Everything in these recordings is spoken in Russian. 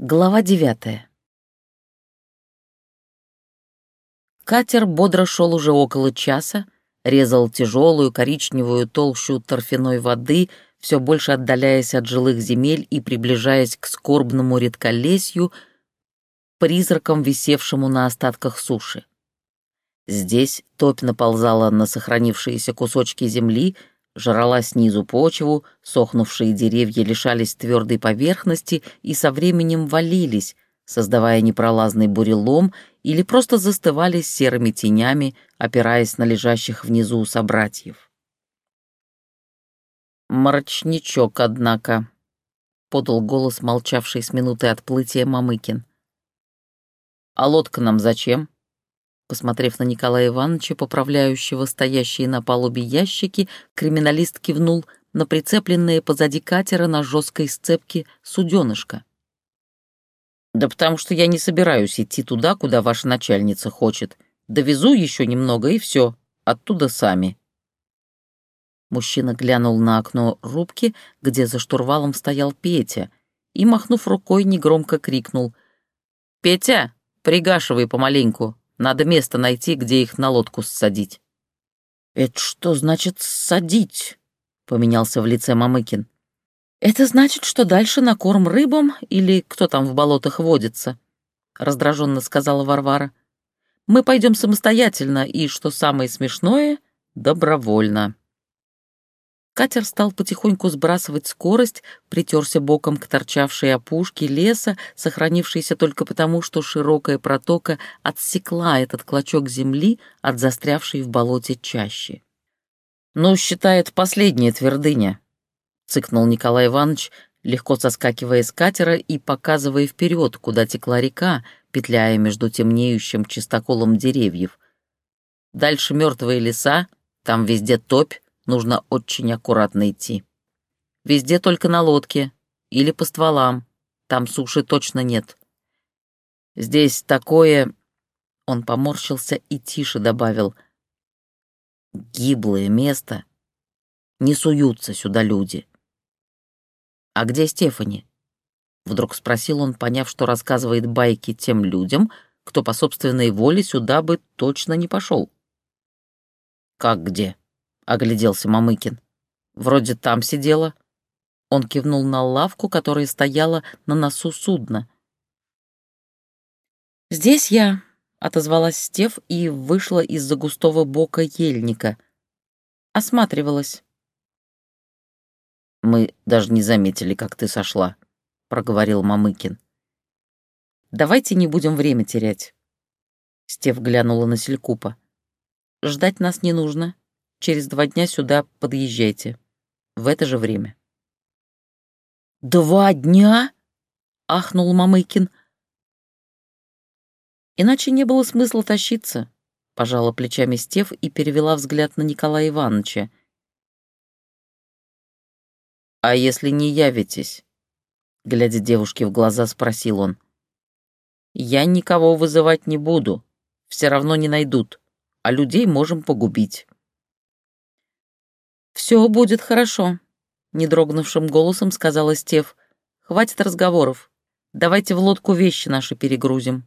Глава девятая. Катер бодро шел уже около часа, резал тяжелую коричневую толщу торфяной воды, все больше отдаляясь от жилых земель и приближаясь к скорбному редколесью, призраком, висевшему на остатках суши. Здесь топь наползала на сохранившиеся кусочки земли, жрала снизу почву, сохнувшие деревья лишались твердой поверхности и со временем валились, создавая непролазный бурелом или просто застывали серыми тенями, опираясь на лежащих внизу собратьев. «Мрачничок, однако», — подал голос, молчавший с минуты отплытия Мамыкин. «А лодка нам зачем?» Посмотрев на Николая Ивановича, поправляющего стоящие на палубе ящики, криминалист кивнул на прицепленные позади катера на жесткой сцепке суденышко. «Да потому что я не собираюсь идти туда, куда ваша начальница хочет. Довезу еще немного, и все. Оттуда сами». Мужчина глянул на окно рубки, где за штурвалом стоял Петя, и, махнув рукой, негромко крикнул. «Петя, пригашивай помаленьку, надо место найти, где их на лодку ссадить». «Это что значит «ссадить»?» — поменялся в лице Мамыкин. «Это значит, что дальше на корм рыбам или кто там в болотах водится», — раздраженно сказала Варвара. «Мы пойдем самостоятельно и, что самое смешное, добровольно». Катер стал потихоньку сбрасывать скорость, притерся боком к торчавшей опушке леса, сохранившейся только потому, что широкая протока отсекла этот клочок земли от застрявшей в болоте чащи. «Ну, считает последняя твердыня», — цыкнул Николай Иванович, легко соскакивая с катера и показывая вперед, куда текла река, петляя между темнеющим чистоколом деревьев. «Дальше мертвые леса, там везде топь, нужно очень аккуратно идти. Везде только на лодке или по стволам, там суши точно нет. Здесь такое...» Он поморщился и тише добавил. «Гиблое место. Не суются сюда люди». «А где Стефани?» Вдруг спросил он, поняв, что рассказывает байки тем людям, кто по собственной воле сюда бы точно не пошел. «Как где?» Огляделся Мамыкин. «Вроде там сидела». Он кивнул на лавку, которая стояла на носу судна. «Здесь я», — отозвалась Стев и вышла из-за густого бока ельника. Осматривалась. «Мы даже не заметили, как ты сошла», — проговорил Мамыкин. «Давайте не будем время терять». Стев глянула на Селькупа. «Ждать нас не нужно. Через два дня сюда подъезжайте. В это же время». «Два дня?» — ахнул Мамыкин. «Иначе не было смысла тащиться», — пожала плечами Стев и перевела взгляд на Николая Ивановича. «А если не явитесь?» — глядя девушке в глаза, спросил он. «Я никого вызывать не буду, все равно не найдут, а людей можем погубить». «Все будет хорошо», — недрогнувшим голосом сказала Стев. «Хватит разговоров. Давайте в лодку вещи наши перегрузим».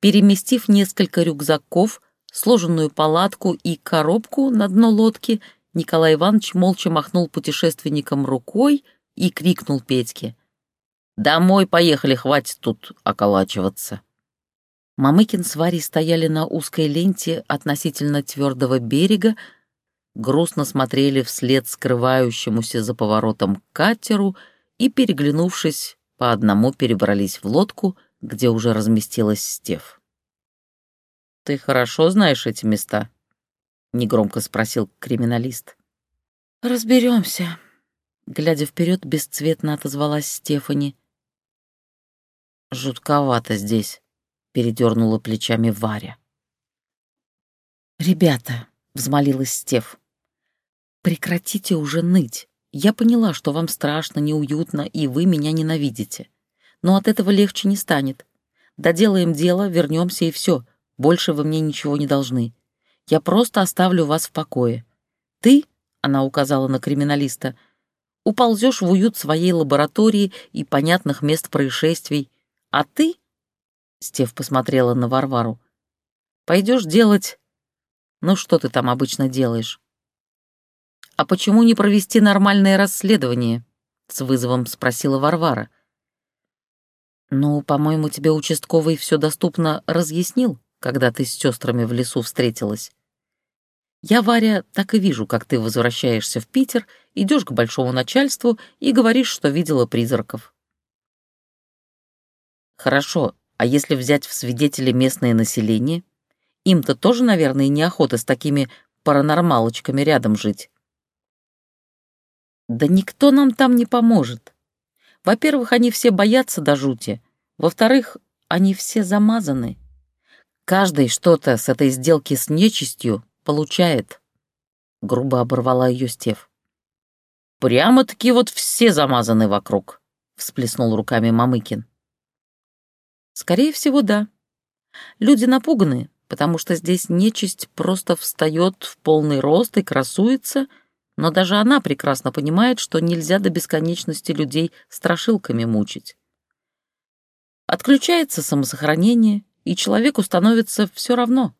Переместив несколько рюкзаков, сложенную палатку и коробку на дно лодки, Николай Иванович молча махнул путешественникам рукой и крикнул Петьке. «Домой поехали, хватит тут околачиваться». Мамыкин с Варей стояли на узкой ленте относительно твердого берега, грустно смотрели вслед скрывающемуся за поворотом катеру и, переглянувшись, по одному перебрались в лодку, где уже разместилась Стев. «Ты хорошо знаешь эти места?» — негромко спросил криминалист. Разберемся, глядя вперед, бесцветно отозвалась Стефани. «Жутковато здесь», — передернула плечами Варя. «Ребята», — взмолилась Стеф, Прекратите уже ныть. Я поняла, что вам страшно, неуютно, и вы меня ненавидите. Но от этого легче не станет. Доделаем дело, вернемся и все. Больше вы мне ничего не должны. Я просто оставлю вас в покое. Ты, — она указала на криминалиста, — уползешь в уют своей лаборатории и понятных мест происшествий, А ты, — Стев посмотрела на Варвару, — пойдешь делать... Ну, что ты там обычно делаешь? А почему не провести нормальное расследование? С вызовом спросила Варвара. Ну, по-моему, тебе участковый все доступно разъяснил, когда ты с сестрами в лесу встретилась. Я, Варя, так и вижу, как ты возвращаешься в Питер, идешь к большому начальству и говоришь, что видела призраков. Хорошо, а если взять в свидетели местное население? Им-то тоже, наверное, неохота с такими паранормалочками рядом жить. Да никто нам там не поможет. Во-первых, они все боятся до жути. Во-вторых, они все замазаны. Каждый что-то с этой сделки с нечистью получает. Грубо оборвала ее Стев. Прямо-таки вот все замазаны вокруг, всплеснул руками Мамыкин. Скорее всего, да. Люди напуганы, потому что здесь нечисть просто встает в полный рост и красуется, но даже она прекрасно понимает, что нельзя до бесконечности людей страшилками мучить. Отключается самосохранение, и человеку становится все равно.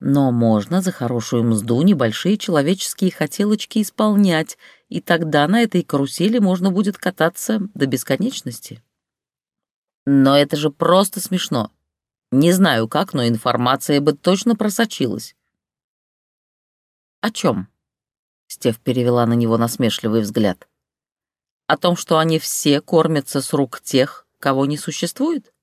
Но можно за хорошую мзду небольшие человеческие хотелочки исполнять, и тогда на этой карусели можно будет кататься до бесконечности. Но это же просто смешно. Не знаю как, но информация бы точно просочилась. О чем? Стев перевела на него насмешливый взгляд. О том, что они все кормятся с рук тех, кого не существует?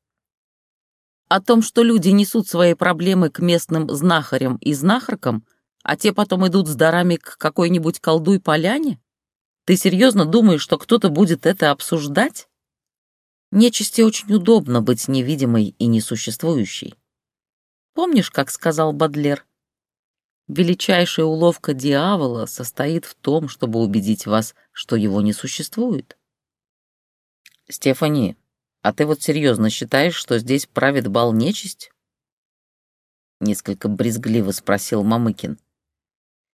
О том, что люди несут свои проблемы к местным знахарям и знахаркам, а те потом идут с дарами к какой-нибудь колдуй-поляне? Ты серьезно думаешь, что кто-то будет это обсуждать? Нечисти очень удобно быть невидимой и несуществующей. Помнишь, как сказал Бадлер? Величайшая уловка дьявола состоит в том, чтобы убедить вас, что его не существует. Стефани, а ты вот серьезно считаешь, что здесь правит бал нечисть? Несколько брезгливо спросил Мамыкин.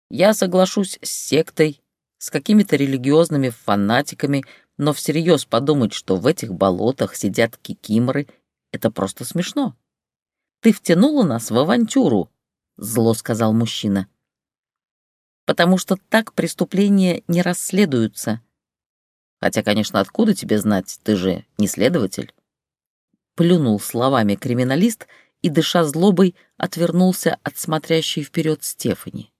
Я соглашусь с сектой, с какими-то религиозными фанатиками, но всерьез подумать, что в этих болотах сидят кикиморы, это просто смешно. Ты втянула нас в авантюру, зло сказал мужчина. Потому что так преступления не расследуются. Хотя, конечно, откуда тебе знать, ты же не следователь. Плюнул словами криминалист и, дыша злобой, отвернулся от смотрящей вперед Стефани.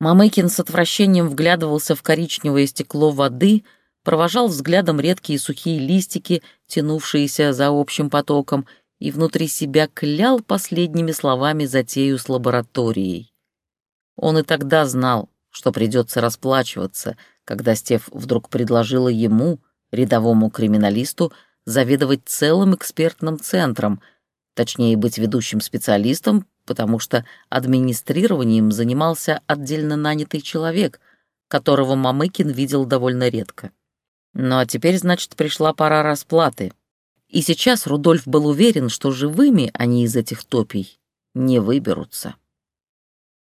Мамыкин с отвращением вглядывался в коричневое стекло воды, провожал взглядом редкие сухие листики, тянувшиеся за общим потоком, и внутри себя клял последними словами затею с лабораторией. Он и тогда знал, что придется расплачиваться, когда Стеф вдруг предложила ему, рядовому криминалисту, заведовать целым экспертным центром, точнее быть ведущим специалистом, потому что администрированием занимался отдельно нанятый человек, которого Мамыкин видел довольно редко. Ну а теперь, значит, пришла пора расплаты. И сейчас Рудольф был уверен, что живыми они из этих топий не выберутся.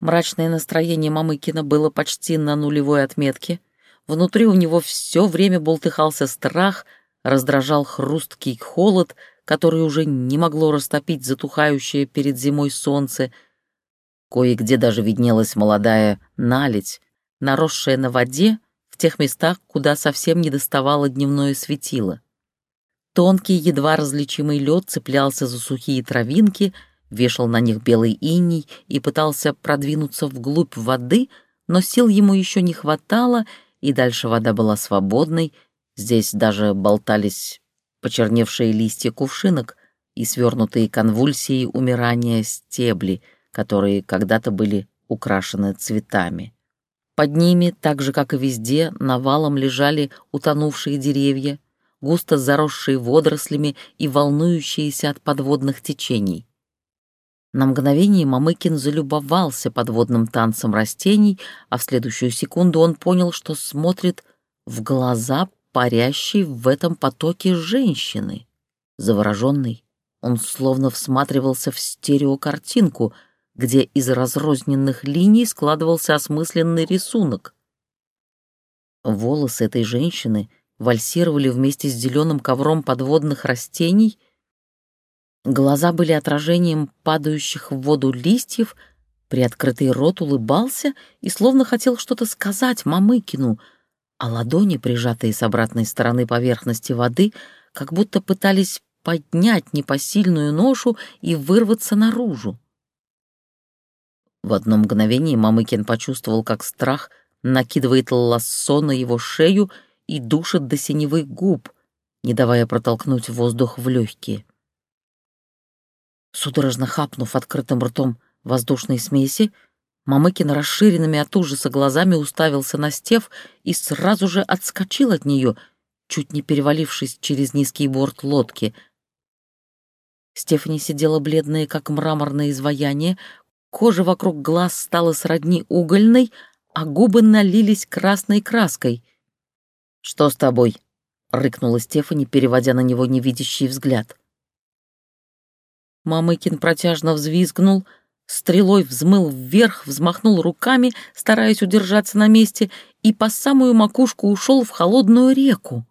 Мрачное настроение Мамыкина было почти на нулевой отметке. Внутри у него все время болтыхался страх, раздражал хрусткий холод, который уже не могло растопить затухающее перед зимой солнце. Кое-где даже виднелась молодая наледь, наросшая на воде, в тех местах, куда совсем не доставало дневное светило. Тонкий, едва различимый лед цеплялся за сухие травинки, вешал на них белый иней и пытался продвинуться вглубь воды, но сил ему еще не хватало, и дальше вода была свободной, здесь даже болтались почерневшие листья кувшинок и свернутые конвульсии умирания стебли, которые когда-то были украшены цветами. Под ними, так же, как и везде, навалом лежали утонувшие деревья, густо заросшие водорослями и волнующиеся от подводных течений. На мгновение Мамыкин залюбовался подводным танцем растений, а в следующую секунду он понял, что смотрит в глаза парящей в этом потоке женщины. Завороженный, он словно всматривался в стереокартинку — где из разрозненных линий складывался осмысленный рисунок. Волосы этой женщины вальсировали вместе с зеленым ковром подводных растений. Глаза были отражением падающих в воду листьев, приоткрытый рот улыбался и словно хотел что-то сказать Мамыкину, а ладони, прижатые с обратной стороны поверхности воды, как будто пытались поднять непосильную ношу и вырваться наружу. В одно мгновение Мамыкин почувствовал, как страх накидывает лассо на его шею и душит до синевы губ, не давая протолкнуть воздух в легкие. Судорожно хапнув открытым ртом воздушной смеси, Мамыкин расширенными от ужаса глазами уставился на Стев и сразу же отскочил от нее, чуть не перевалившись через низкий борт лодки, Стефани сидела бледная, как мраморное изваяние, кожа вокруг глаз стала сродни угольной, а губы налились красной краской. «Что с тобой?» — рыкнула Стефани, переводя на него невидящий взгляд. Мамыкин протяжно взвизгнул, стрелой взмыл вверх, взмахнул руками, стараясь удержаться на месте, и по самую макушку ушел в холодную реку.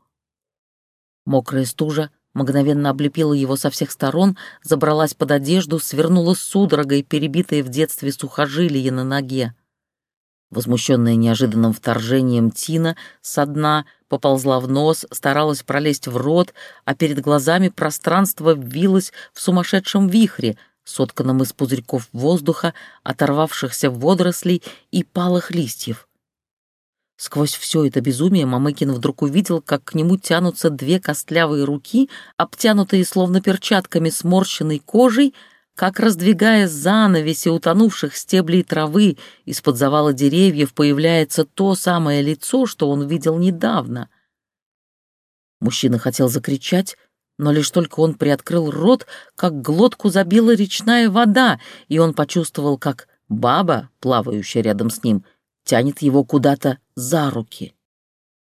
Мокрая стужа мгновенно облепила его со всех сторон, забралась под одежду, свернула судорогой перебитое в детстве сухожилие на ноге. Возмущенная неожиданным вторжением Тина со дна поползла в нос, старалась пролезть в рот, а перед глазами пространство ввилось в сумасшедшем вихре, сотканном из пузырьков воздуха, оторвавшихся водорослей и палых листьев. Сквозь все это безумие Мамыкин вдруг увидел, как к нему тянутся две костлявые руки, обтянутые словно перчатками сморщенной кожей, как, раздвигая занавеси утонувших стеблей травы, из-под завала деревьев появляется то самое лицо, что он видел недавно. Мужчина хотел закричать, но лишь только он приоткрыл рот, как глотку забила речная вода, и он почувствовал, как баба, плавающая рядом с ним, тянет его куда-то за руки.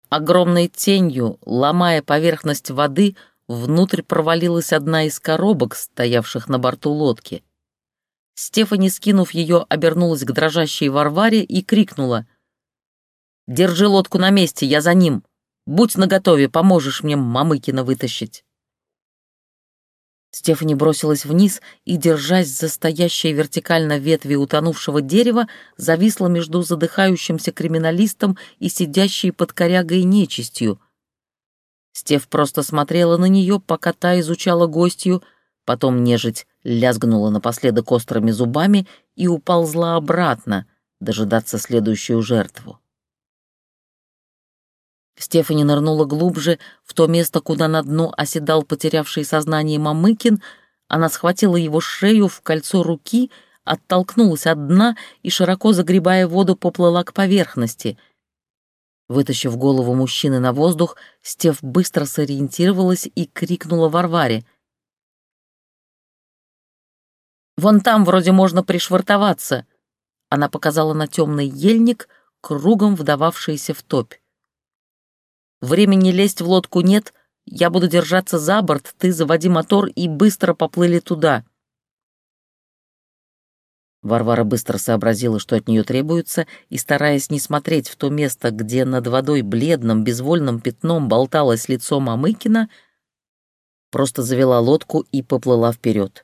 Огромной тенью, ломая поверхность воды, внутрь провалилась одна из коробок, стоявших на борту лодки. Стефани, скинув ее, обернулась к дрожащей Варваре и крикнула. «Держи лодку на месте, я за ним. Будь наготове, поможешь мне Мамыкина вытащить». Стефани бросилась вниз и, держась за стоящие вертикально ветви утонувшего дерева, зависла между задыхающимся криминалистом и сидящей под корягой нечистью. Стеф просто смотрела на нее, пока та изучала гостью, потом нежить лязгнула напоследок острыми зубами и уползла обратно, дожидаться следующую жертву. Стефани нырнула глубже, в то место, куда на дно оседал потерявший сознание Мамыкин. Она схватила его шею в кольцо руки, оттолкнулась от дна и, широко загребая воду, поплыла к поверхности. Вытащив голову мужчины на воздух, Стеф быстро сориентировалась и крикнула Варваре. «Вон там вроде можно пришвартоваться!» Она показала на темный ельник, кругом вдававшийся в топь. Времени лезть в лодку нет, я буду держаться за борт, ты заводи мотор и быстро поплыли туда». Варвара быстро сообразила, что от нее требуется, и, стараясь не смотреть в то место, где над водой бледным, безвольным пятном болталось лицо Мамыкина, просто завела лодку и поплыла вперед.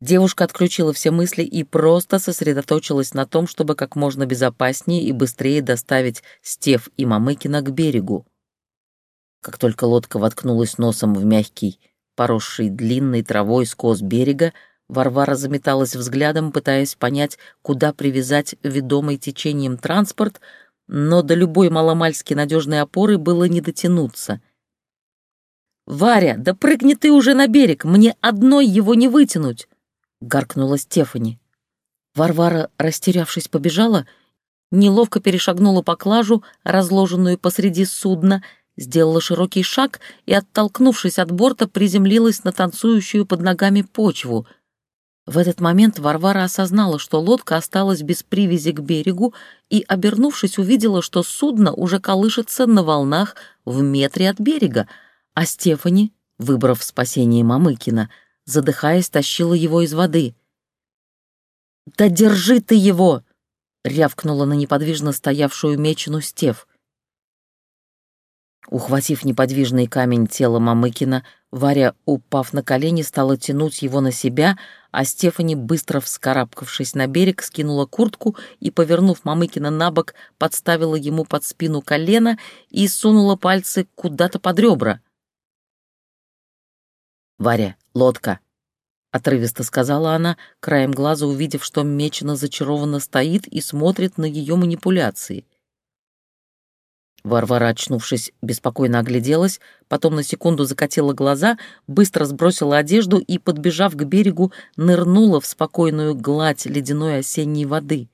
Девушка отключила все мысли и просто сосредоточилась на том, чтобы как можно безопаснее и быстрее доставить Стев и Мамыкина к берегу. Как только лодка воткнулась носом в мягкий, поросший длинной травой скос берега, Варвара заметалась взглядом, пытаясь понять, куда привязать ведомый течением транспорт, но до любой маломальски надежной опоры было не дотянуться. «Варя, да прыгни ты уже на берег, мне одной его не вытянуть!» — гаркнула Стефани. Варвара, растерявшись, побежала, неловко перешагнула поклажу, разложенную посреди судна, сделала широкий шаг и, оттолкнувшись от борта, приземлилась на танцующую под ногами почву. В этот момент Варвара осознала, что лодка осталась без привязи к берегу и, обернувшись, увидела, что судно уже колышется на волнах в метре от берега, а Стефани, выбрав спасение Мамыкина, задыхаясь, тащила его из воды. «Да держи ты его!» — рявкнула на неподвижно стоявшую мечену Стеф. Ухватив неподвижный камень тела Мамыкина, Варя, упав на колени, стала тянуть его на себя, а Стефани, быстро вскарабкавшись на берег, скинула куртку и, повернув Мамыкина на бок, подставила ему под спину колено и сунула пальцы куда-то под ребра. «Варя, лодка!» — отрывисто сказала она, краем глаза увидев, что Мечина зачарованно стоит и смотрит на ее манипуляции. Варвара, очнувшись, беспокойно огляделась, потом на секунду закатила глаза, быстро сбросила одежду и, подбежав к берегу, нырнула в спокойную гладь ледяной осенней воды.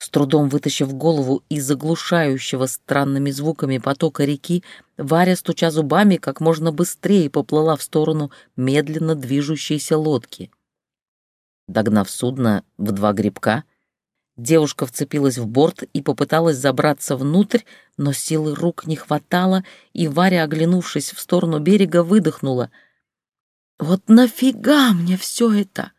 С трудом вытащив голову из заглушающего странными звуками потока реки, Варя, стуча зубами, как можно быстрее поплыла в сторону медленно движущейся лодки. Догнав судно в два грибка, Девушка вцепилась в борт и попыталась забраться внутрь, но силы рук не хватало, и Варя, оглянувшись в сторону берега, выдохнула. «Вот нафига мне все это?»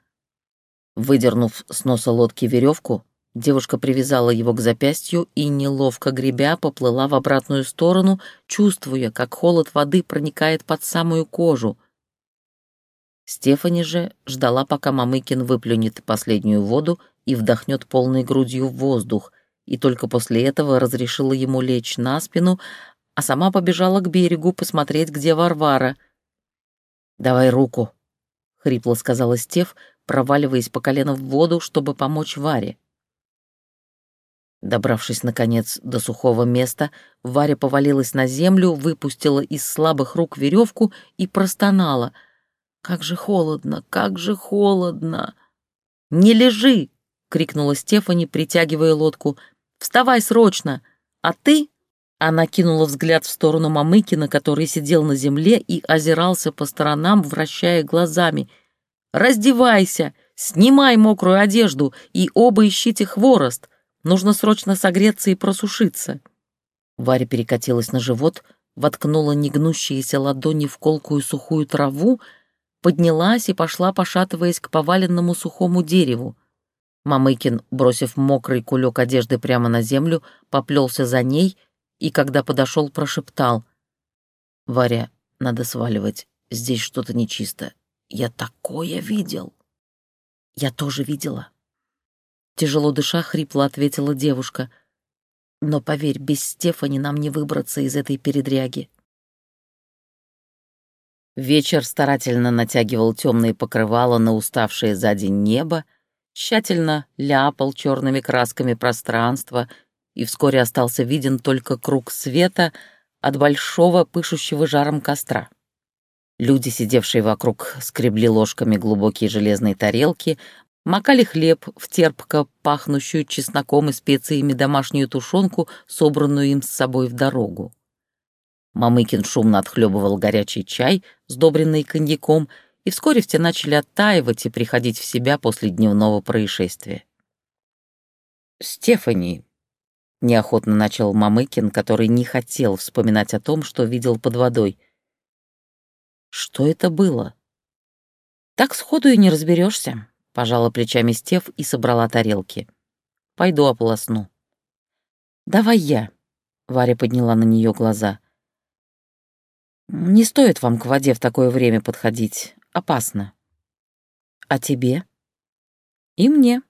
Выдернув с носа лодки веревку, девушка привязала его к запястью и, неловко гребя, поплыла в обратную сторону, чувствуя, как холод воды проникает под самую кожу. Стефани же ждала, пока Мамыкин выплюнет последнюю воду и вдохнет полной грудью в воздух, и только после этого разрешила ему лечь на спину, а сама побежала к берегу посмотреть, где Варвара. «Давай руку», — хрипло сказала Стеф, проваливаясь по колено в воду, чтобы помочь Варе. Добравшись, наконец, до сухого места, Варя повалилась на землю, выпустила из слабых рук веревку и простонала. «Как же холодно, как же холодно!» «Не лежи!» — крикнула Стефани, притягивая лодку. «Вставай срочно! А ты...» Она кинула взгляд в сторону Мамыкина, который сидел на земле и озирался по сторонам, вращая глазами. «Раздевайся! Снимай мокрую одежду и оба ищите хворост! Нужно срочно согреться и просушиться!» Варя перекатилась на живот, воткнула негнущиеся ладони в колкую сухую траву, поднялась и пошла, пошатываясь к поваленному сухому дереву. Мамыкин, бросив мокрый кулек одежды прямо на землю, поплелся за ней и, когда подошел, прошептал. «Варя, надо сваливать. Здесь что-то нечисто. Я такое видел!» «Я тоже видела». Тяжело дыша, хрипло ответила девушка. «Но поверь, без Стефани нам не выбраться из этой передряги». Вечер старательно натягивал темные покрывала на уставшее за день небо, тщательно ляпал черными красками пространство, и вскоре остался виден только круг света от большого пышущего жаром костра. Люди, сидевшие вокруг, скребли ложками глубокие железные тарелки, макали хлеб в терпко пахнущую чесноком и специями домашнюю тушенку, собранную им с собой в дорогу. Мамыкин шумно отхлебывал горячий чай, сдобренный коньяком, и вскоре все начали оттаивать и приходить в себя после дневного происшествия. «Стефани», — неохотно начал Мамыкин, который не хотел вспоминать о том, что видел под водой. «Что это было?» «Так сходу и не разберешься», — пожала плечами Стеф и собрала тарелки. «Пойду ополосну». «Давай я», — Варя подняла на нее глаза. «Не стоит вам к воде в такое время подходить опасно. А тебе? И мне,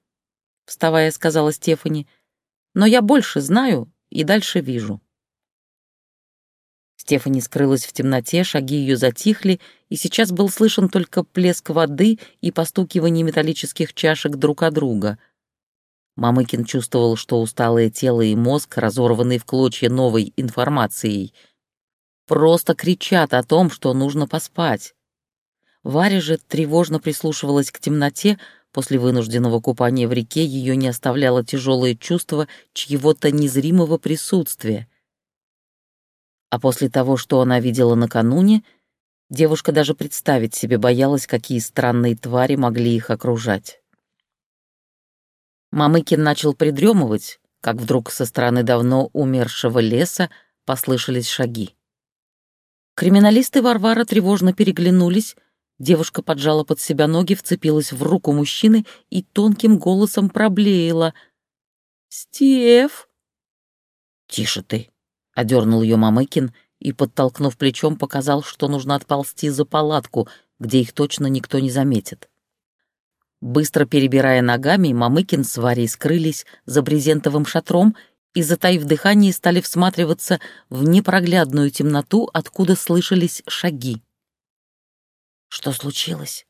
вставая, сказала Стефани. Но я больше знаю и дальше вижу. Стефани скрылась в темноте, шаги ее затихли, и сейчас был слышен только плеск воды и постукивание металлических чашек друг о друга. Мамыкин чувствовал, что усталое тело и мозг, разорванные в клочья новой информацией, просто кричат о том, что нужно поспать. Варя же тревожно прислушивалась к темноте, после вынужденного купания в реке ее не оставляло тяжелое чувство чьего-то незримого присутствия. А после того, что она видела накануне, девушка даже представить себе боялась, какие странные твари могли их окружать. Мамыкин начал придремывать, как вдруг со стороны давно умершего леса послышались шаги. Криминалисты Варвара тревожно переглянулись, Девушка поджала под себя ноги, вцепилась в руку мужчины и тонким голосом проблеяла. «Стеф!» «Тише ты!» — Одернул ее Мамыкин и, подтолкнув плечом, показал, что нужно отползти за палатку, где их точно никто не заметит. Быстро перебирая ногами, Мамыкин с Варей скрылись за брезентовым шатром и, затаив дыхание, стали всматриваться в непроглядную темноту, откуда слышались шаги. «Что случилось?»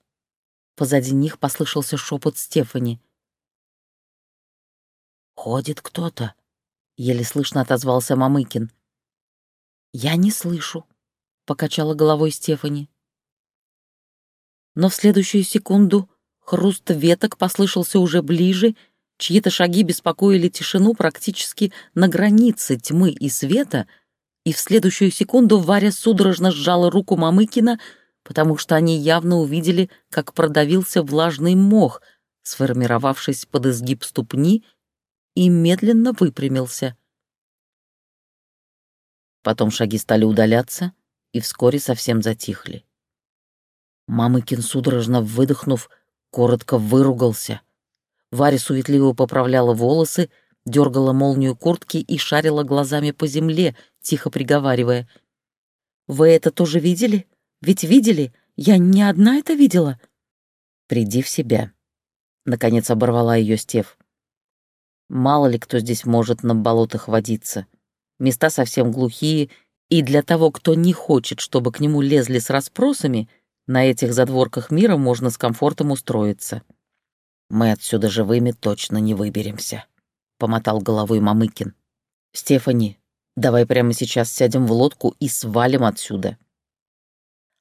Позади них послышался шепот Стефани. «Ходит кто-то», — еле слышно отозвался Мамыкин. «Я не слышу», — покачала головой Стефани. Но в следующую секунду хруст веток послышался уже ближе, чьи-то шаги беспокоили тишину практически на границе тьмы и света, и в следующую секунду Варя судорожно сжала руку Мамыкина, потому что они явно увидели, как продавился влажный мох, сформировавшись под изгиб ступни и медленно выпрямился. Потом шаги стали удаляться и вскоре совсем затихли. Мамыкин, судорожно выдохнув, коротко выругался. Варя суетливо поправляла волосы, дергала молнию куртки и шарила глазами по земле, тихо приговаривая. «Вы это тоже видели? Ведь видели? Я не одна это видела?» «Приди в себя», — наконец оборвала ее Стев. Мало ли кто здесь может на болотах водиться. Места совсем глухие, и для того, кто не хочет, чтобы к нему лезли с расспросами, на этих задворках мира можно с комфортом устроиться. Мы отсюда живыми точно не выберемся, — помотал головой Мамыкин. Стефани, давай прямо сейчас сядем в лодку и свалим отсюда.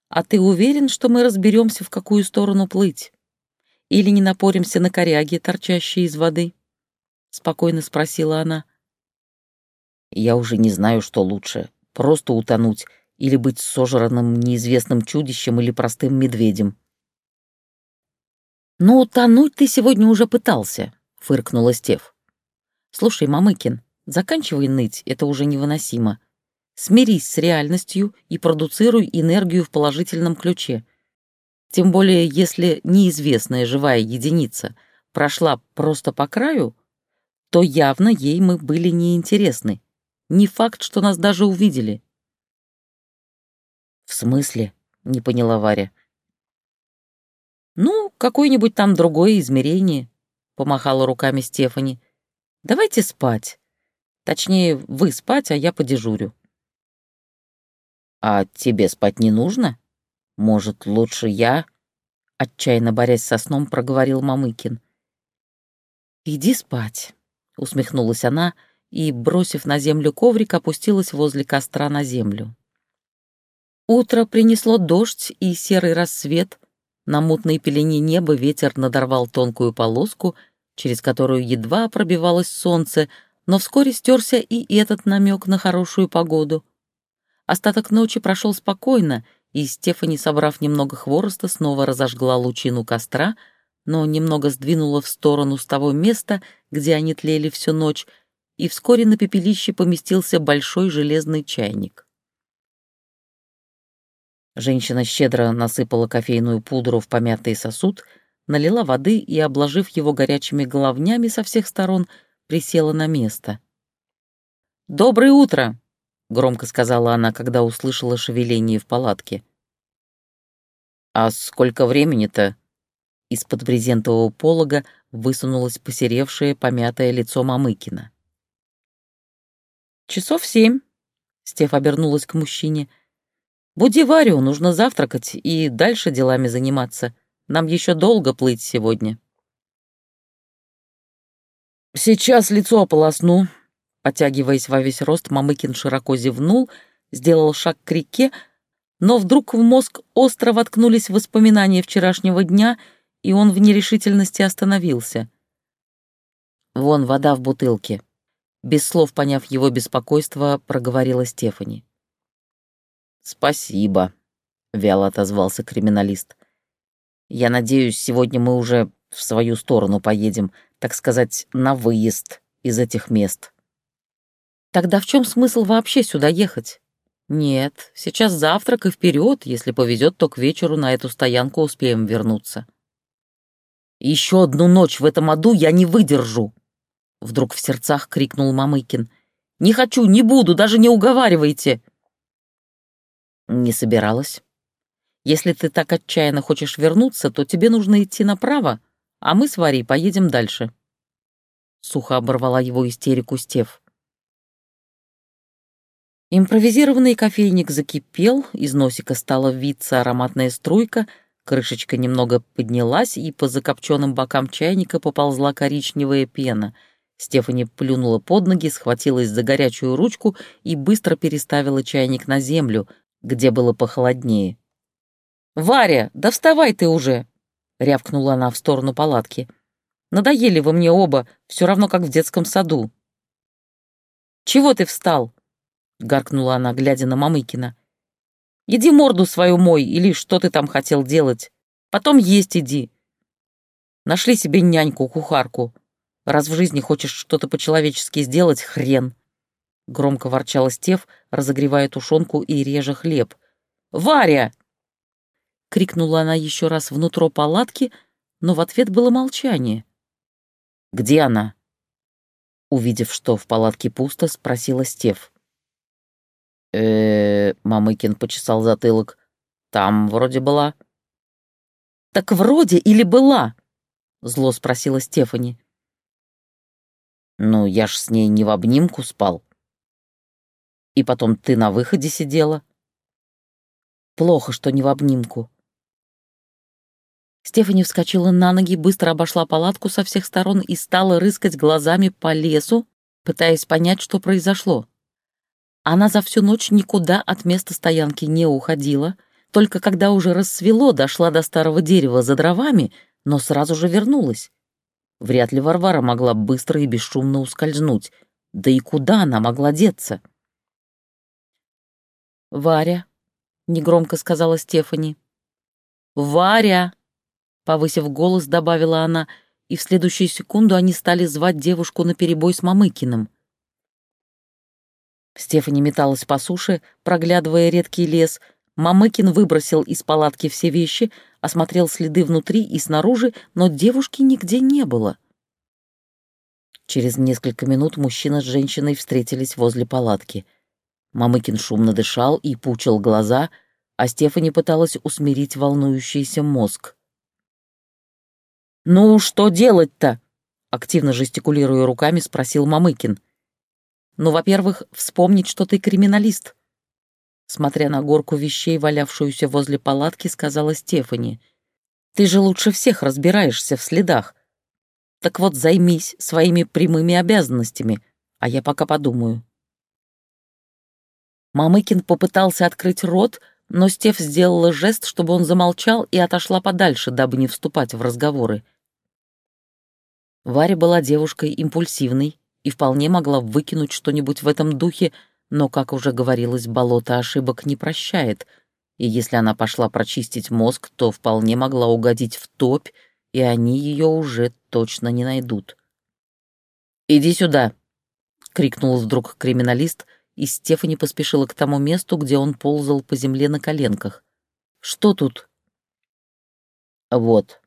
А ты уверен, что мы разберемся, в какую сторону плыть? Или не напоримся на коряги, торчащие из воды? — спокойно спросила она. «Я уже не знаю, что лучше. Просто утонуть или быть сожранным неизвестным чудищем или простым медведем». «Ну, утонуть ты сегодня уже пытался», — фыркнула Стев. «Слушай, Мамыкин, заканчивай ныть, это уже невыносимо. Смирись с реальностью и продуцируй энергию в положительном ключе. Тем более, если неизвестная живая единица прошла просто по краю, то явно ей мы были неинтересны. Не факт, что нас даже увидели. «В смысле?» — не поняла Варя. «Ну, какое-нибудь там другое измерение», — помахала руками Стефани. «Давайте спать. Точнее, вы спать, а я подежурю». «А тебе спать не нужно? Может, лучше я?» Отчаянно борясь со сном, проговорил Мамыкин. «Иди спать», усмехнулась она и, бросив на землю коврик, опустилась возле костра на землю. Утро принесло дождь и серый рассвет. На мутной пелене неба ветер надорвал тонкую полоску, через которую едва пробивалось солнце, но вскоре стерся и этот намек на хорошую погоду. Остаток ночи прошел спокойно, и Стефани, собрав немного хвороста, снова разожгла лучину костра — но немного сдвинула в сторону с того места, где они тлели всю ночь, и вскоре на пепелище поместился большой железный чайник. Женщина щедро насыпала кофейную пудру в помятый сосуд, налила воды и, обложив его горячими головнями со всех сторон, присела на место. «Доброе утро!» — громко сказала она, когда услышала шевеление в палатке. «А сколько времени-то?» Из-под брезентового полога высунулось посеревшее, помятое лицо Мамыкина. «Часов семь», — Стеф обернулась к мужчине. «Буди Варю, нужно завтракать и дальше делами заниматься. Нам еще долго плыть сегодня». «Сейчас лицо ополосну», — потягиваясь во весь рост, Мамыкин широко зевнул, сделал шаг к реке, но вдруг в мозг остро воткнулись воспоминания вчерашнего дня — и он в нерешительности остановился. «Вон вода в бутылке», — без слов поняв его беспокойство, проговорила Стефани. «Спасибо», — вяло отозвался криминалист. «Я надеюсь, сегодня мы уже в свою сторону поедем, так сказать, на выезд из этих мест». «Тогда в чем смысл вообще сюда ехать?» «Нет, сейчас завтрак и вперед, если повезет, то к вечеру на эту стоянку успеем вернуться». Еще одну ночь в этом аду я не выдержу!» Вдруг в сердцах крикнул Мамыкин. Не хочу, не буду, даже не уговаривайте!» «Не собиралась. Если ты так отчаянно хочешь вернуться, то тебе нужно идти направо, а мы с Варей поедем дальше». Сухо оборвала его истерику Стев. Импровизированный кофейник закипел, из носика стала виться ароматная струйка, крышечка немного поднялась, и по закопченным бокам чайника поползла коричневая пена. Стефани плюнула под ноги, схватилась за горячую ручку и быстро переставила чайник на землю, где было похолоднее. «Варя, да вставай ты уже!» — рявкнула она в сторону палатки. «Надоели вы мне оба, все равно как в детском саду». «Чего ты встал?» — гаркнула она, глядя на Мамыкина. «Иди морду свою мой, или что ты там хотел делать. Потом есть иди. Нашли себе няньку-кухарку. Раз в жизни хочешь что-то по-человечески сделать, хрен!» Громко ворчала Стев, разогревая тушенку и реже хлеб. «Варя!» Крикнула она еще раз внутрь палатки, но в ответ было молчание. «Где она?» Увидев, что в палатке пусто, спросила Стев э Мамыкин почесал затылок. «Там вроде была». «Так вроде или была?» — зло спросила Стефани. «Ну, я ж с ней не в обнимку спал. И потом ты на выходе сидела». «Плохо, что не в обнимку». Стефани вскочила на ноги, быстро обошла палатку со всех сторон и стала рыскать глазами по лесу, пытаясь понять, что произошло. Она за всю ночь никуда от места стоянки не уходила, только когда уже рассвело, дошла до старого дерева за дровами, но сразу же вернулась. Вряд ли Варвара могла быстро и бесшумно ускользнуть. Да и куда она могла деться? «Варя», — негромко сказала Стефани. «Варя!» — повысив голос, добавила она, и в следующую секунду они стали звать девушку наперебой с Мамыкиным. Стефани металась по суше, проглядывая редкий лес. Мамыкин выбросил из палатки все вещи, осмотрел следы внутри и снаружи, но девушки нигде не было. Через несколько минут мужчина с женщиной встретились возле палатки. Мамыкин шумно дышал и пучил глаза, а Стефани пыталась усмирить волнующийся мозг. «Ну, что делать-то?» — активно жестикулируя руками, спросил Мамыкин. Ну, во-первых, вспомнить, что ты криминалист. Смотря на горку вещей, валявшуюся возле палатки, сказала Стефани. Ты же лучше всех разбираешься в следах. Так вот, займись своими прямыми обязанностями, а я пока подумаю. Мамыкин попытался открыть рот, но Стеф сделала жест, чтобы он замолчал и отошла подальше, дабы не вступать в разговоры. Варя была девушкой импульсивной, и вполне могла выкинуть что-нибудь в этом духе, но, как уже говорилось, болото ошибок не прощает, и если она пошла прочистить мозг, то вполне могла угодить в топь, и они ее уже точно не найдут. «Иди сюда!» — крикнул вдруг криминалист, и Стефани поспешила к тому месту, где он ползал по земле на коленках. «Что тут?» «Вот».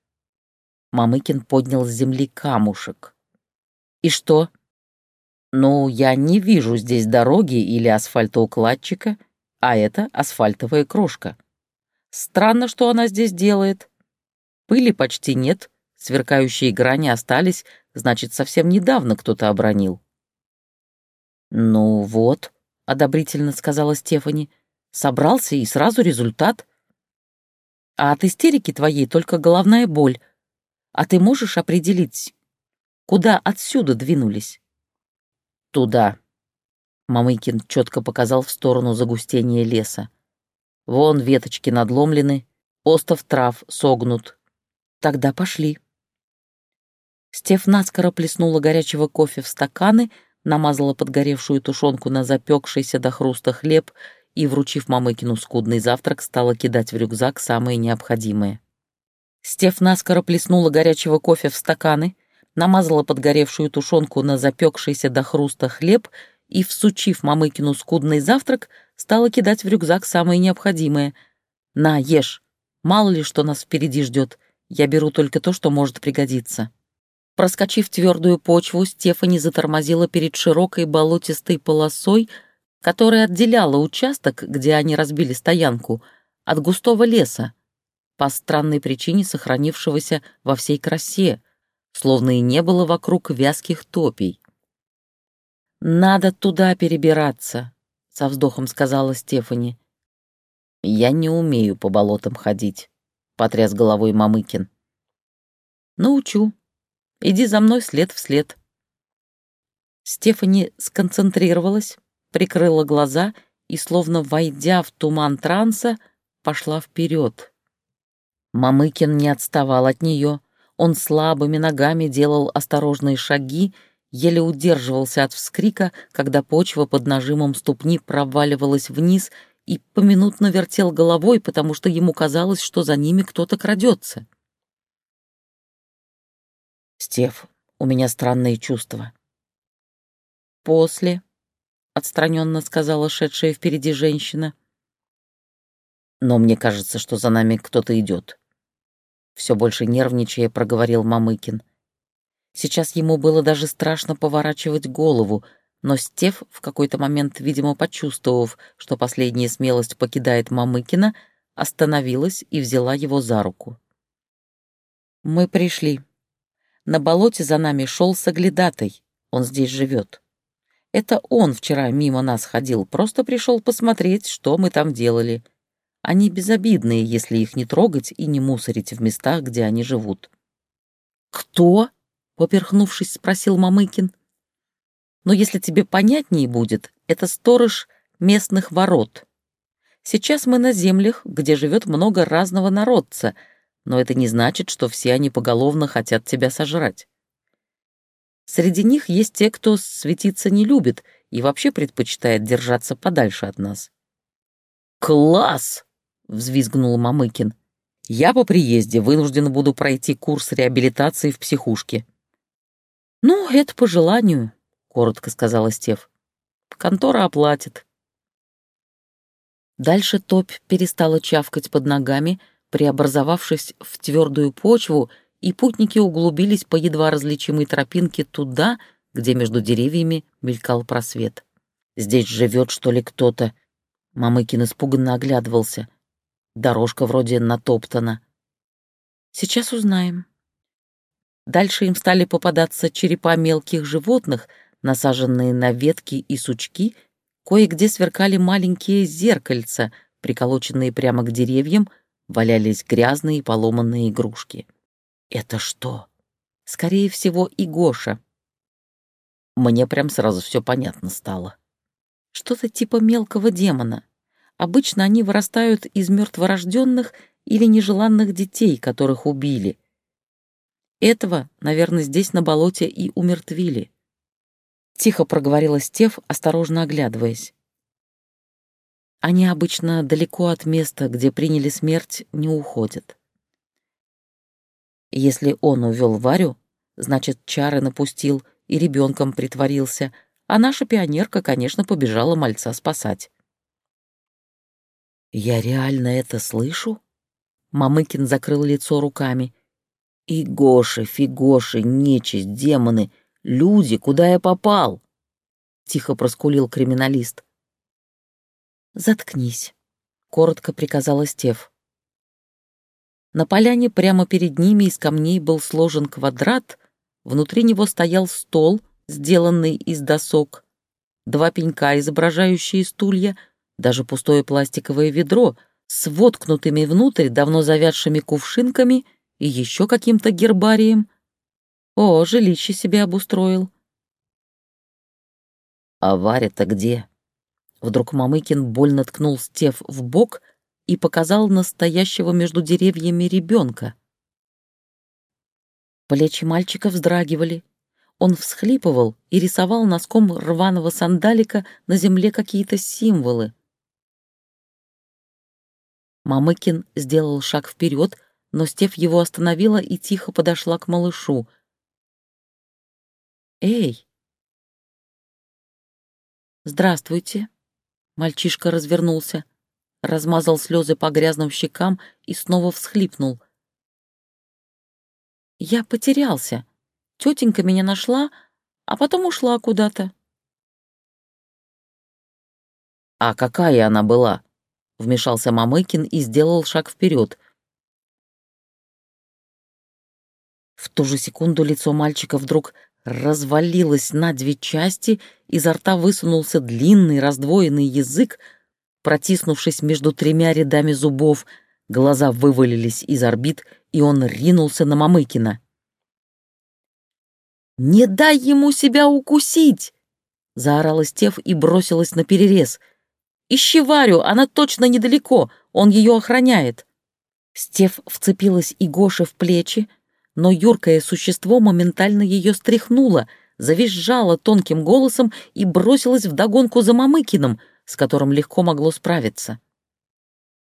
Мамыкин поднял с земли камушек. «И что?» «Ну, я не вижу здесь дороги или асфальтоукладчика, а это асфальтовая крошка. Странно, что она здесь делает. Пыли почти нет, сверкающие грани остались, значит, совсем недавно кто-то обронил». «Ну вот», — одобрительно сказала Стефани, — «собрался и сразу результат. А от истерики твоей только головная боль. А ты можешь определить, куда отсюда двинулись?» «Туда». Мамыкин четко показал в сторону загустения леса. «Вон веточки надломлены, остов трав согнут. Тогда пошли». Стеф наскоро плеснула горячего кофе в стаканы, намазала подгоревшую тушенку на запекшийся до хруста хлеб и, вручив Мамыкину скудный завтрак, стала кидать в рюкзак самое необходимое. Стеф наскоро плеснула горячего кофе в стаканы, намазала подгоревшую тушенку на запекшийся до хруста хлеб и, всучив Мамыкину скудный завтрак, стала кидать в рюкзак самое необходимое. «На, ешь. Мало ли, что нас впереди ждет. Я беру только то, что может пригодиться». Проскочив твердую почву, Стефани затормозила перед широкой болотистой полосой, которая отделяла участок, где они разбили стоянку, от густого леса, по странной причине сохранившегося во всей красе, словно и не было вокруг вязких топий. «Надо туда перебираться», — со вздохом сказала Стефани. «Я не умею по болотам ходить», — потряс головой Мамыкин. «Научу. Иди за мной след в след». Стефани сконцентрировалась, прикрыла глаза и, словно войдя в туман транса, пошла вперед. Мамыкин не отставал от нее. Он слабыми ногами делал осторожные шаги, еле удерживался от вскрика, когда почва под нажимом ступни проваливалась вниз и поминутно вертел головой, потому что ему казалось, что за ними кто-то крадется. «Стеф, у меня странные чувства». «После», — отстраненно сказала шедшая впереди женщина. «Но мне кажется, что за нами кто-то идет. Все больше нервничая, проговорил Мамыкин. Сейчас ему было даже страшно поворачивать голову, но Стеф, в какой-то момент, видимо, почувствовав, что последняя смелость покидает Мамыкина, остановилась и взяла его за руку. «Мы пришли. На болоте за нами шел соглядатай. Он здесь живет. Это он вчера мимо нас ходил, просто пришел посмотреть, что мы там делали. Они безобидные, если их не трогать и не мусорить в местах, где они живут. «Кто?» — поперхнувшись, спросил Мамыкин. «Но если тебе понятнее будет, это сторож местных ворот. Сейчас мы на землях, где живет много разного народца, но это не значит, что все они поголовно хотят тебя сожрать. Среди них есть те, кто светиться не любит и вообще предпочитает держаться подальше от нас. «Класс!» — взвизгнул Мамыкин. «Я по приезде вынужден буду пройти курс реабилитации в психушке». «Ну, это по желанию», — коротко сказала Стев. «Контора оплатит». Дальше топь перестала чавкать под ногами, преобразовавшись в твердую почву и путники углубились по едва различимой тропинке туда, где между деревьями мелькал просвет. «Здесь живет, что ли, кто-то?» Мамыкин испуганно оглядывался. Дорожка вроде натоптана. «Сейчас узнаем». Дальше им стали попадаться черепа мелких животных, насаженные на ветки и сучки, кое-где сверкали маленькие зеркальца, приколоченные прямо к деревьям, валялись грязные поломанные игрушки. Это что? Скорее всего, и Гоша. Мне прям сразу все понятно стало. Что-то типа мелкого демона. Обычно они вырастают из мертворожденных или нежеланных детей, которых убили. Этого, наверное, здесь на болоте и умертвили. Тихо проговорила Стев, осторожно оглядываясь. Они обычно далеко от места, где приняли смерть, не уходят. Если он увел Варю, значит, чары напустил и ребенком притворился, а наша пионерка, конечно, побежала мальца спасать. «Я реально это слышу?» Мамыкин закрыл лицо руками. «И Гоши, Фигоши, нечисть, демоны, люди, куда я попал?» Тихо проскулил криминалист. «Заткнись», — коротко приказала Стев. На поляне прямо перед ними из камней был сложен квадрат, внутри него стоял стол, сделанный из досок, два пенька, изображающие стулья, даже пустое пластиковое ведро с воткнутыми внутрь давно завядшими кувшинками и еще каким-то гербарием. О, жилище себе обустроил. «А Варя-то где?» Вдруг Мамыкин больно ткнул Стев в бок, и показал настоящего между деревьями ребенка. Плечи мальчика вздрагивали. Он всхлипывал и рисовал носком рваного сандалика на земле какие-то символы. Мамыкин сделал шаг вперед, но Стеф его остановила и тихо подошла к малышу. «Эй!» «Здравствуйте!» Мальчишка развернулся размазал слезы по грязным щекам и снова всхлипнул. «Я потерялся. Тетенька меня нашла, а потом ушла куда-то. «А какая она была?» — вмешался Мамыкин и сделал шаг вперед. В ту же секунду лицо мальчика вдруг развалилось на две части, изо рта высунулся длинный раздвоенный язык, протиснувшись между тремя рядами зубов, глаза вывалились из орбит, и он ринулся на Мамыкина. «Не дай ему себя укусить!» — заорала Стев и бросилась на перерез. «Ищи Варю, она точно недалеко, он ее охраняет!» Стев вцепилась и Гоше в плечи, но юркое существо моментально ее стряхнуло, завизжало тонким голосом и бросилось вдогонку за Мамыкиным, с которым легко могло справиться.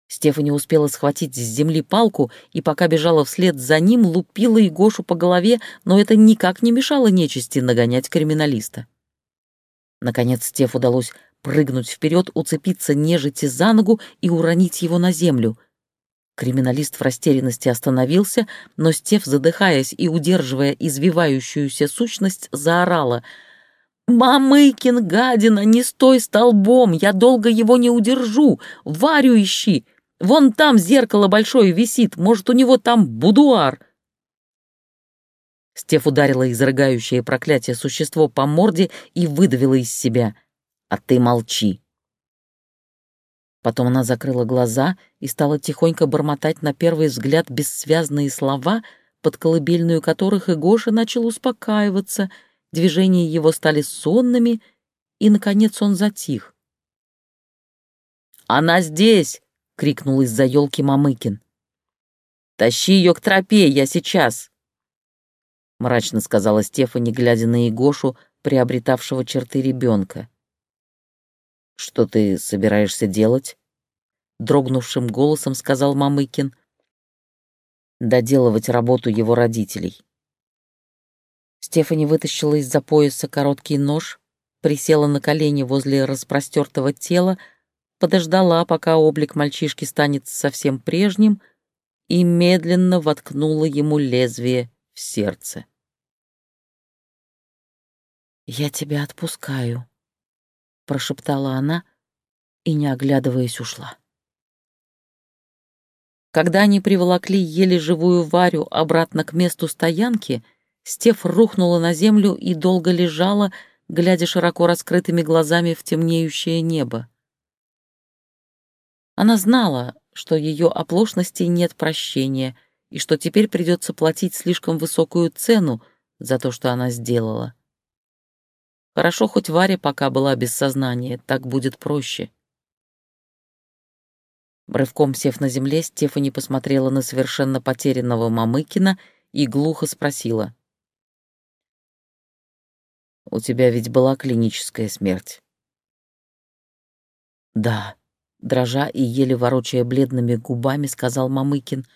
Стефани успела схватить с земли палку и, пока бежала вслед за ним, лупила Егошу по голове, но это никак не мешало нечисти нагонять криминалиста. Наконец Стеф удалось прыгнуть вперед, уцепиться нежити за ногу и уронить его на землю. Криминалист в растерянности остановился, но Стеф, задыхаясь и удерживая извивающуюся сущность, заорала — «Мамыкин, гадина, не стой столбом, я долго его не удержу, Варю ищи, Вон там зеркало большое висит, может, у него там будуар». Стеф ударила изрыгающее проклятие существо по морде и выдавила из себя. «А ты молчи». Потом она закрыла глаза и стала тихонько бормотать на первый взгляд бессвязные слова, под колыбельную которых и Гоша начал успокаиваться, движения его стали сонными, и, наконец, он затих. «Она здесь!» — крикнул из-за елки Мамыкин. «Тащи ее к тропе, я сейчас!» Мрачно сказала Стефани, глядя на Егошу, приобретавшего черты ребенка. «Что ты собираешься делать?» Дрогнувшим голосом сказал Мамыкин. «Доделывать работу его родителей». Стефани вытащила из-за пояса короткий нож, присела на колени возле распростертого тела, подождала, пока облик мальчишки станет совсем прежним, и медленно воткнула ему лезвие в сердце. «Я тебя отпускаю», — прошептала она и, не оглядываясь, ушла. Когда они приволокли еле живую Варю обратно к месту стоянки, Стеф рухнула на землю и долго лежала, глядя широко раскрытыми глазами в темнеющее небо. Она знала, что ее оплошности нет прощения и что теперь придется платить слишком высокую цену за то, что она сделала. Хорошо, хоть Варя пока была без сознания, так будет проще. Рывком сев на земле, Стефани посмотрела на совершенно потерянного Мамыкина и глухо спросила. «У тебя ведь была клиническая смерть?» «Да», дрожа и еле ворочая бледными губами, сказал Мамыкин.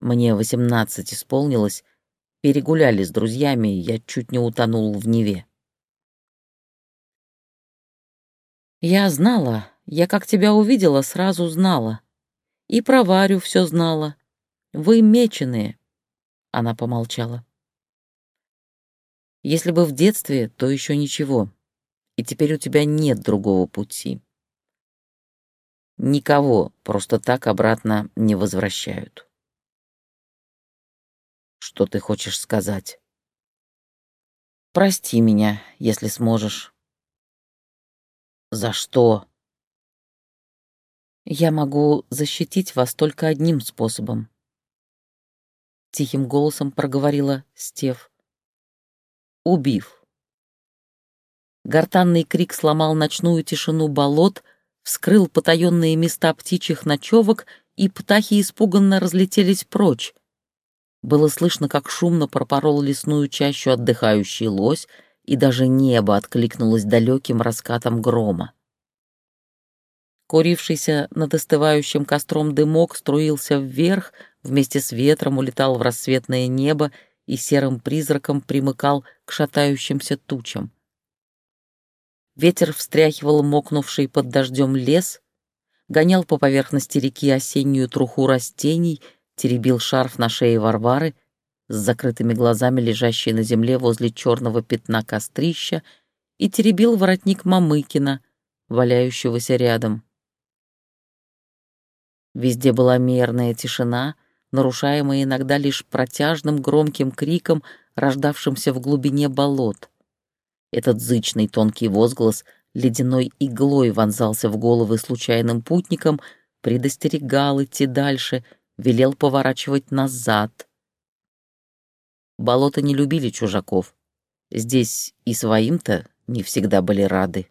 «Мне восемнадцать исполнилось, перегуляли с друзьями, я чуть не утонул в Неве». «Я знала, я как тебя увидела, сразу знала. И про Варю все знала. Вы меченые», — она помолчала. «Если бы в детстве, то еще ничего, и теперь у тебя нет другого пути». Никого просто так обратно не возвращают. Что ты хочешь сказать? Прости меня, если сможешь. За что? Я могу защитить вас только одним способом. Тихим голосом проговорила Стев. Убив. Гортанный крик сломал ночную тишину болот, вскрыл потаенные места птичьих ночевок, и птахи испуганно разлетелись прочь. Было слышно, как шумно пропорол лесную чащу отдыхающий лось, и даже небо откликнулось далеким раскатом грома. Курившийся над остывающим костром дымок струился вверх, вместе с ветром улетал в рассветное небо и серым призраком примыкал к шатающимся тучам. Ветер встряхивал мокнувший под дождем лес, гонял по поверхности реки осеннюю труху растений, теребил шарф на шее Варвары, с закрытыми глазами лежащий на земле возле черного пятна кострища, и теребил воротник Мамыкина, валяющегося рядом. Везде была мерная тишина, нарушаемая иногда лишь протяжным громким криком, рождавшимся в глубине болот. Этот зычный тонкий возглас ледяной иглой вонзался в головы случайным путникам, предостерегал идти дальше, велел поворачивать назад. Болота не любили чужаков. Здесь и своим-то не всегда были рады.